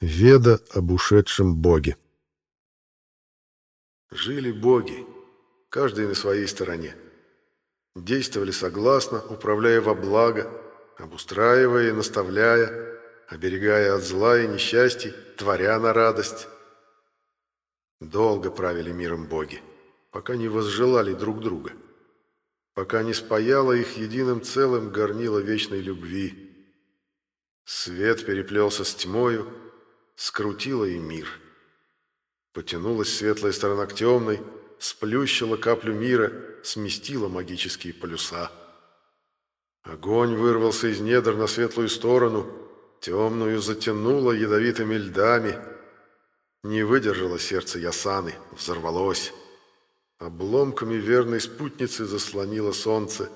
Веда об ушедшем боге. Жили боги, каждый на своей стороне. Действовали согласно, управляя во благо, обустраивая и наставляя, оберегая от зла и несчастий, творя на радость. Долго правили миром боги, пока не возжелали друг друга, пока не спаяло их единым целым горнило вечной любви. Свет переплелся с тьмою, скрутила и мир. Потянулась светлая сторона к темной, сплющила каплю мира, сместила магические полюса. Огонь вырвался из недр на светлую сторону, темную затянуло ядовитыми льдами. Не выдержало сердце Ясаны, взорвалось. Обломками верной спутницы заслонило солнце,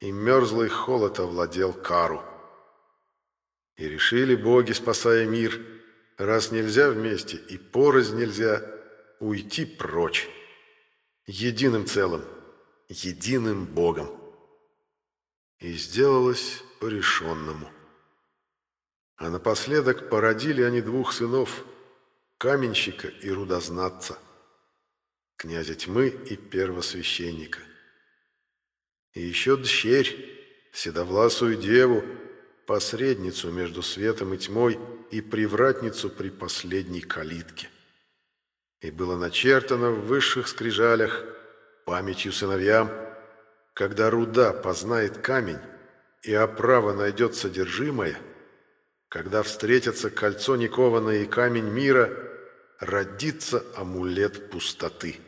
и мерзлый холод овладел Кару. И решили боги, спасая мир — Раз нельзя вместе и порознь нельзя, уйти прочь. Единым целым, единым Богом. И сделалось по-решенному. А напоследок породили они двух сынов, каменщика и рудознатца, князя тьмы и первосвященника. И еще дщерь, седовласую деву, посредницу между светом и тьмой и привратницу при последней калитке. И было начертано в высших скрижалях памятью сыновьям, когда руда познает камень, и оправа найдет содержимое, когда встретятся кольцо никованное и камень мира, родится амулет пустоты.